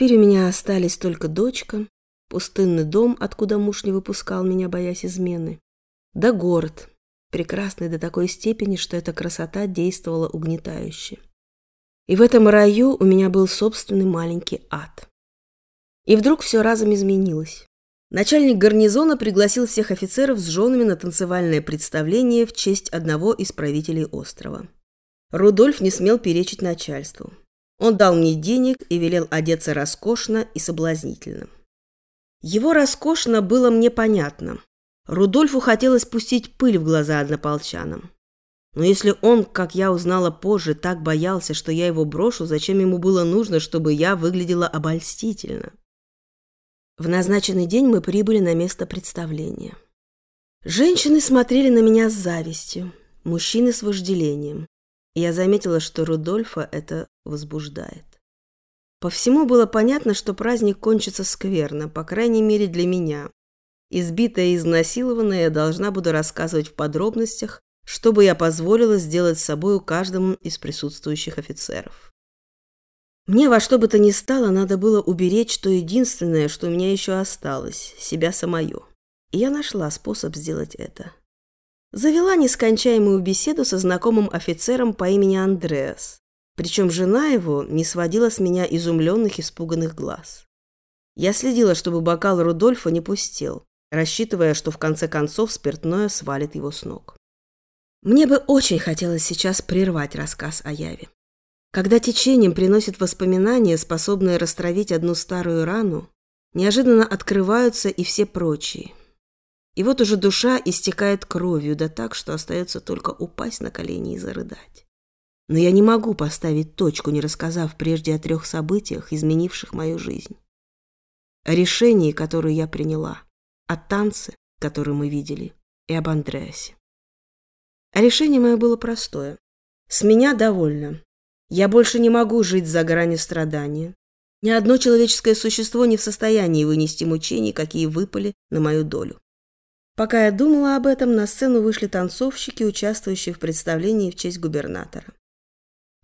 Теперь у меня остались только дочка, пустынный дом, откуда муж не выпускал меня, боясь измены, да город, прекрасный до такой степени, что эта красота действовала угнетающе. И в этом раю у меня был собственный маленький ад. И вдруг все разом изменилось. Начальник гарнизона пригласил всех офицеров с женами на танцевальное представление в честь одного из правителей острова. Рудольф не смел перечить начальству. Он дал мне денег и велел одеться роскошно и соблазнительно. Его роскошно было мне понятно. Рудольфу хотелось пустить пыль в глаза однополчанам. Но если он, как я узнала позже, так боялся, что я его брошу, зачем ему было нужно, чтобы я выглядела обольстительно? В назначенный день мы прибыли на место представления. Женщины смотрели на меня с завистью, мужчины с вожделением. Я заметила, что Рудольфа это возбуждает. По всему было понятно, что праздник кончится скверно, по крайней мере для меня. Избитая и изнасилованная я должна буду рассказывать в подробностях, чтобы я позволила сделать с собой каждому из присутствующих офицеров. Мне во что бы то ни стало надо было уберечь то единственное, что у меня еще осталось – себя самое. И я нашла способ сделать это. Завела нескончаемую беседу со знакомым офицером по имени Андреас. Причем жена его не сводила с меня изумленных, испуганных глаз. Я следила, чтобы бокал Рудольфа не пустел, рассчитывая, что в конце концов спиртное свалит его с ног. Мне бы очень хотелось сейчас прервать рассказ о Яве. Когда течением приносит воспоминания, способные растравить одну старую рану, неожиданно открываются и все прочие. И вот уже душа истекает кровью, да так, что остается только упасть на колени и зарыдать. Но я не могу поставить точку, не рассказав прежде о трех событиях, изменивших мою жизнь. О решении, которое я приняла, о танце, который мы видели, и об Андреасе. А решение мое было простое. С меня довольно. Я больше не могу жить за гранью страдания. Ни одно человеческое существо не в состоянии вынести мучений, какие выпали на мою долю. Пока я думала об этом, на сцену вышли танцовщики, участвующие в представлении в честь губернатора.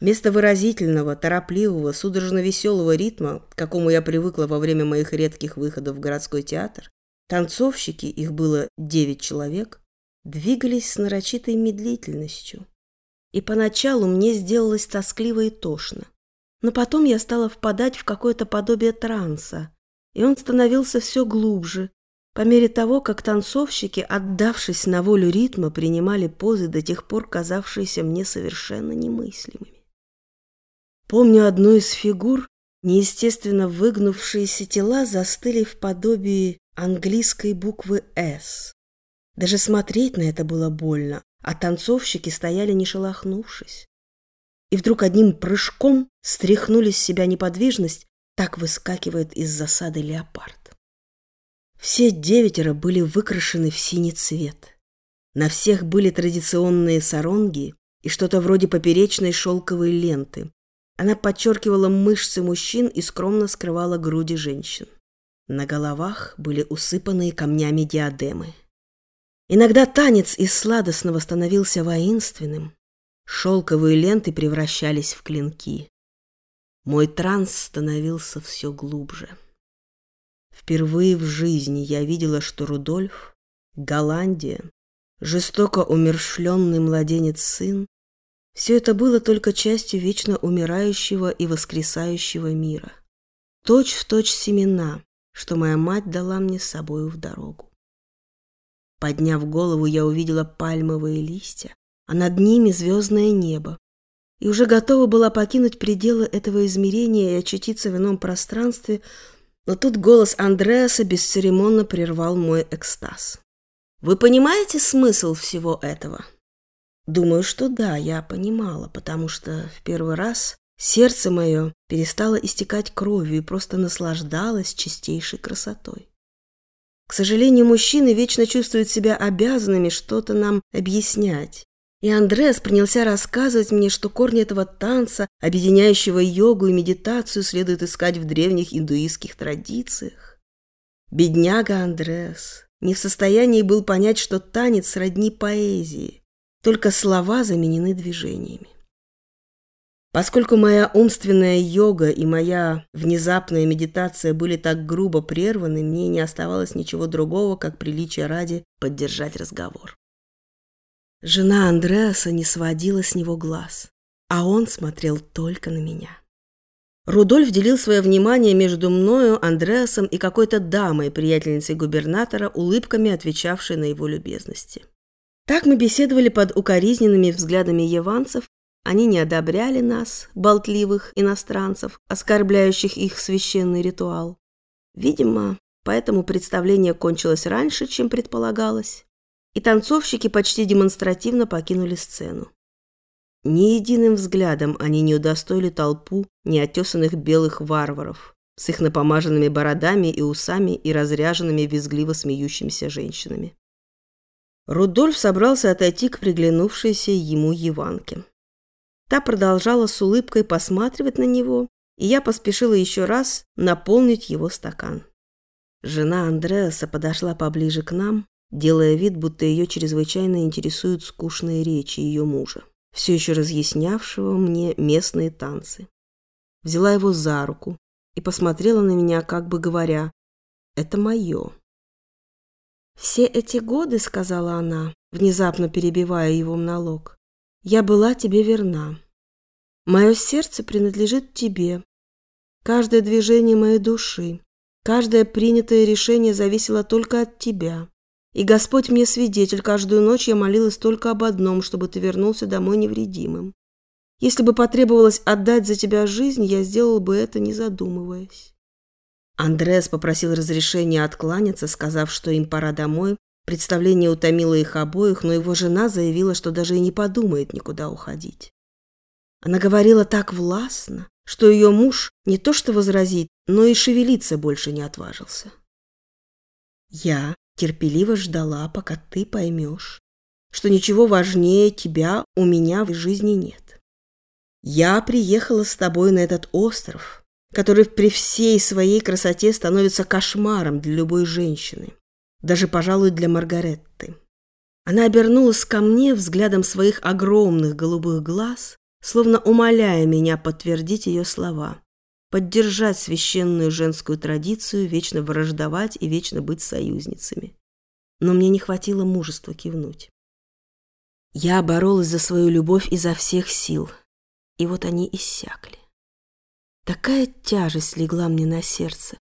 Вместо выразительного, торопливого, судорожно-веселого ритма, к какому я привыкла во время моих редких выходов в городской театр, танцовщики, их было девять человек, двигались с нарочитой медлительностью, и поначалу мне сделалось тоскливо и тошно. Но потом я стала впадать в какое-то подобие транса, и он становился все глубже, по мере того, как танцовщики, отдавшись на волю ритма, принимали позы до тех пор, казавшиеся мне совершенно немыслимыми. Помню одну из фигур, неестественно выгнувшиеся тела застыли в подобии английской буквы «С». Даже смотреть на это было больно, а танцовщики стояли не шелохнувшись. И вдруг одним прыжком стряхнули с себя неподвижность, так выскакивает из засады леопард. Все девятеро были выкрашены в синий цвет. На всех были традиционные саронги и что-то вроде поперечной шелковой ленты. Она подчеркивала мышцы мужчин и скромно скрывала груди женщин. На головах были усыпанные камнями диадемы. Иногда танец из сладостного становился воинственным. Шелковые ленты превращались в клинки. Мой транс становился все глубже. Впервые в жизни я видела, что Рудольф, Голландия, жестоко умершленный младенец-сын, все это было только частью вечно умирающего и воскресающего мира. Точь в точь семена, что моя мать дала мне с собою в дорогу. Подняв голову, я увидела пальмовые листья, а над ними звездное небо. И уже готова была покинуть пределы этого измерения и очутиться в ином пространстве, но тут голос Андреаса бесцеремонно прервал мой экстаз. «Вы понимаете смысл всего этого?» Думаю, что да, я понимала, потому что в первый раз сердце мое перестало истекать кровью и просто наслаждалось чистейшей красотой. К сожалению, мужчины вечно чувствуют себя обязанными что-то нам объяснять. И Андрес принялся рассказывать мне, что корни этого танца, объединяющего йогу и медитацию, следует искать в древних индуистских традициях. Бедняга Андрес не в состоянии был понять, что танец сродни поэзии, только слова заменены движениями. Поскольку моя умственная йога и моя внезапная медитация были так грубо прерваны, мне не оставалось ничего другого, как приличия ради поддержать разговор. Жена Андреаса не сводила с него глаз, а он смотрел только на меня. Рудольф делил свое внимание между мною, Андреасом и какой-то дамой, приятельницей губернатора, улыбками отвечавшей на его любезности. Так мы беседовали под укоризненными взглядами яванцев, они не одобряли нас, болтливых иностранцев, оскорбляющих их священный ритуал. Видимо, поэтому представление кончилось раньше, чем предполагалось, и танцовщики почти демонстративно покинули сцену. Ни единым взглядом они не удостоили толпу неотесанных белых варваров с их напомаженными бородами и усами и разряженными визгливо смеющимися женщинами. Рудольф собрался отойти к приглянувшейся ему Еванке. Та продолжала с улыбкой посматривать на него, и я поспешила еще раз наполнить его стакан. Жена Андреаса подошла поближе к нам, делая вид, будто ее чрезвычайно интересуют скучные речи ее мужа, все еще разъяснявшего мне местные танцы. Взяла его за руку и посмотрела на меня, как бы говоря, «Это мое». «Все эти годы, — сказала она, внезапно перебивая его монолог, я была тебе верна. Мое сердце принадлежит тебе. Каждое движение моей души, каждое принятое решение зависело только от тебя. И Господь мне свидетель, каждую ночь я молилась только об одном, чтобы ты вернулся домой невредимым. Если бы потребовалось отдать за тебя жизнь, я сделал бы это, не задумываясь. Андреас попросил разрешения откланяться, сказав, что им пора домой, Представление утомило их обоих, но его жена заявила, что даже и не подумает никуда уходить. Она говорила так властно, что ее муж не то что возразить, но и шевелиться больше не отважился. Я терпеливо ждала, пока ты поймешь, что ничего важнее тебя у меня в жизни нет. Я приехала с тобой на этот остров, который при всей своей красоте становится кошмаром для любой женщины даже, пожалуй, для Маргаретты. Она обернулась ко мне взглядом своих огромных голубых глаз, словно умоляя меня подтвердить ее слова, поддержать священную женскую традицию, вечно враждовать и вечно быть союзницами. Но мне не хватило мужества кивнуть. Я боролась за свою любовь изо всех сил, и вот они иссякли. Такая тяжесть легла мне на сердце,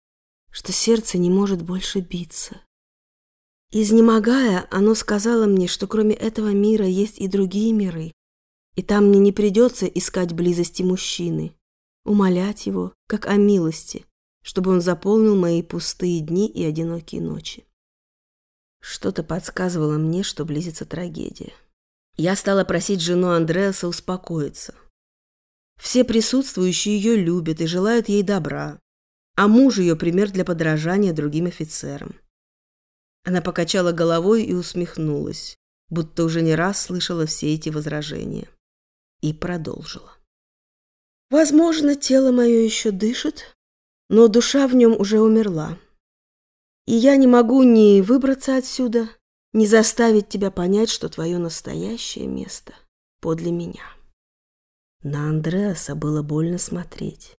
что сердце не может больше биться. Изнемогая, оно сказало мне, что кроме этого мира есть и другие миры, и там мне не придется искать близости мужчины, умолять его, как о милости, чтобы он заполнил мои пустые дни и одинокие ночи. Что-то подсказывало мне, что близится трагедия. Я стала просить жену Андреаса успокоиться. Все присутствующие ее любят и желают ей добра, а муж ее пример для подражания другим офицерам. Она покачала головой и усмехнулась, будто уже не раз слышала все эти возражения. И продолжила. «Возможно, тело мое еще дышит, но душа в нем уже умерла. И я не могу ни выбраться отсюда, ни заставить тебя понять, что твое настоящее место подле меня». На Андреаса было больно смотреть.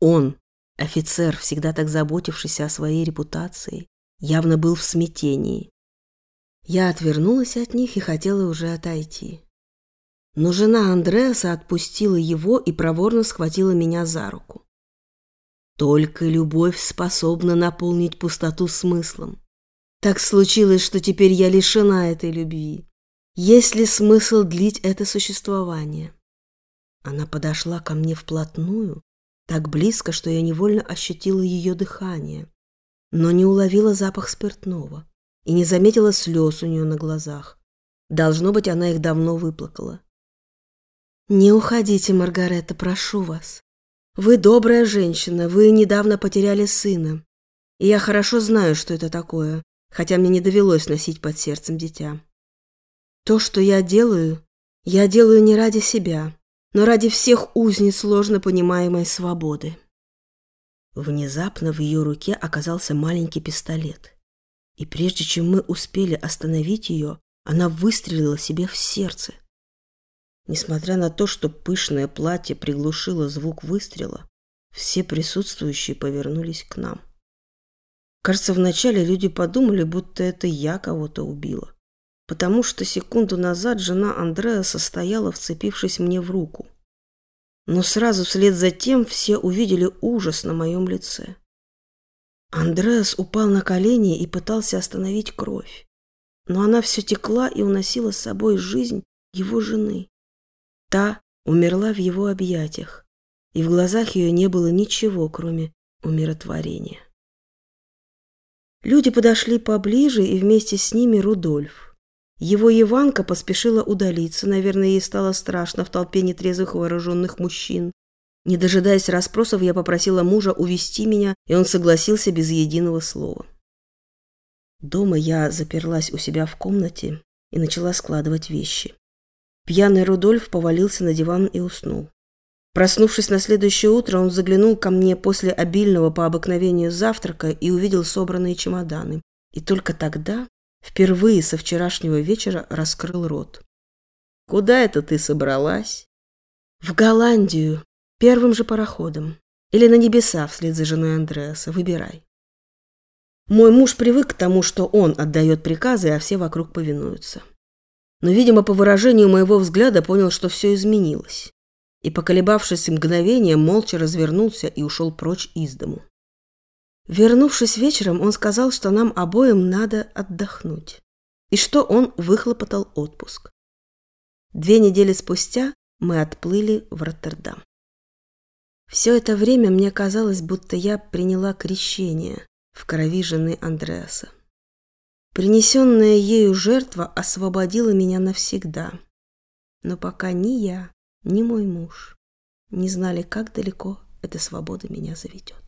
Он, офицер, всегда так заботившийся о своей репутации, явно был в смятении. Я отвернулась от них и хотела уже отойти. Но жена Андреаса отпустила его и проворно схватила меня за руку. Только любовь способна наполнить пустоту смыслом. Так случилось, что теперь я лишена этой любви. Есть ли смысл длить это существование? Она подошла ко мне вплотную, так близко, что я невольно ощутила ее дыхание но не уловила запах спиртного и не заметила слез у нее на глазах. Должно быть, она их давно выплакала. «Не уходите, Маргарета, прошу вас. Вы добрая женщина, вы недавно потеряли сына. И я хорошо знаю, что это такое, хотя мне не довелось носить под сердцем дитя. То, что я делаю, я делаю не ради себя, но ради всех узниц сложно понимаемой свободы. Внезапно в ее руке оказался маленький пистолет. И прежде чем мы успели остановить ее, она выстрелила себе в сердце. Несмотря на то, что пышное платье приглушило звук выстрела, все присутствующие повернулись к нам. Кажется, вначале люди подумали, будто это я кого-то убила, потому что секунду назад жена Андреа состояла, вцепившись мне в руку. Но сразу вслед за тем все увидели ужас на моем лице. Андреас упал на колени и пытался остановить кровь, но она все текла и уносила с собой жизнь его жены. Та умерла в его объятиях, и в глазах ее не было ничего, кроме умиротворения. Люди подошли поближе, и вместе с ними Рудольф. Его Иванка поспешила удалиться, наверное, ей стало страшно в толпе нетрезвых вооруженных мужчин. Не дожидаясь расспросов, я попросила мужа увести меня, и он согласился без единого слова. Дома я заперлась у себя в комнате и начала складывать вещи. Пьяный Рудольф повалился на диван и уснул. Проснувшись на следующее утро, он заглянул ко мне после обильного по обыкновению завтрака и увидел собранные чемоданы. И только тогда, впервые со вчерашнего вечера, раскрыл рот. «Куда это ты собралась?» «В Голландию, первым же пароходом. Или на небеса вслед за женой Андреаса. Выбирай». Мой муж привык к тому, что он отдает приказы, а все вокруг повинуются но, видимо, по выражению моего взгляда понял, что все изменилось. И, поколебавшись мгновение, молча развернулся и ушел прочь из дому. Вернувшись вечером, он сказал, что нам обоим надо отдохнуть, и что он выхлопотал отпуск. Две недели спустя мы отплыли в Роттердам. Все это время мне казалось, будто я приняла крещение в крови жены Андреаса. Принесенная ею жертва освободила меня навсегда. Но пока ни я, ни мой муж не знали, как далеко эта свобода меня заведет.